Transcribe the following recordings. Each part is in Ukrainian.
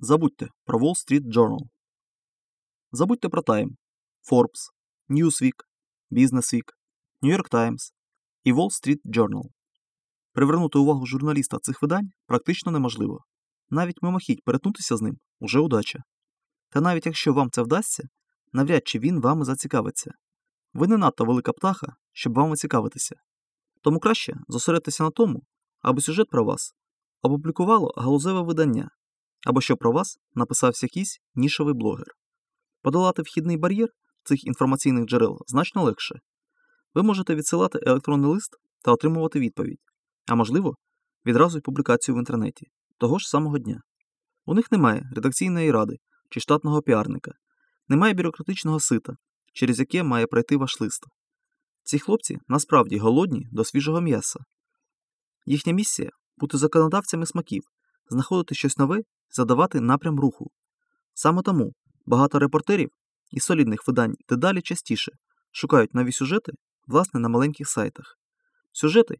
Забудьте про Wall Street Journal. Забудьте про Time, Forbes, Newsweek, Businessweek, New York Times і Wall Street Journal. Привернути увагу журналіста цих видань практично неможливо. Навіть мимохідь перетнутися з ним уже удача. Та навіть якщо вам це вдасться, навряд чи він вами зацікавиться. Ви не надто велика птаха, щоб вами цікавитися. Тому краще зосередитися на тому, аби сюжет про вас опублікувало галузеве видання, або що про вас написався якийсь нішовий блогер. Подолати вхідний бар'єр цих інформаційних джерел значно легше. Ви можете відсилати електронний лист та отримувати відповідь, а можливо, відразу й публікацію в інтернеті того ж самого дня. У них немає редакційної ради чи штатного піарника, немає бюрократичного сита, через яке має пройти ваш лист. Ці хлопці насправді голодні до свіжого м'яса. Їхня місія бути законодавцями смаків, знаходити щось нове, задавати напрям руху. Саме тому багато репортерів і солідних видань дедалі частіше шукають нові сюжети, власне, на маленьких сайтах. Сюжети,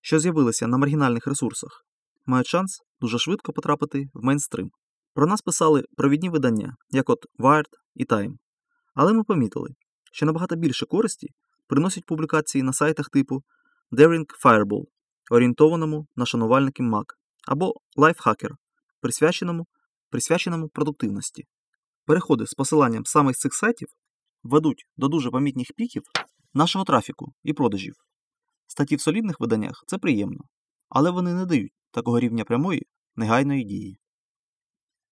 що з'явилися на маргінальних ресурсах, мають шанс дуже швидко потрапити в мейнстрим. Про нас писали провідні видання, як от Wired і Time. Але ми помітили, що набагато більше користі приносять публікації на сайтах типу Daring Fireball, орієнтованому на шанувальників Mac, або Lifehacker, присвяченому, присвяченому продуктивності. Переходи з посиланням саме з цих сайтів ведуть до дуже помітних піків нашого трафіку і продажів. Статті в солідних виданнях це приємно, але вони не дають такого рівня прямої, негайної дії.